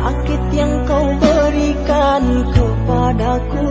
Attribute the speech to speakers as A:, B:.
A: sakit yang kau berikan kepadaku.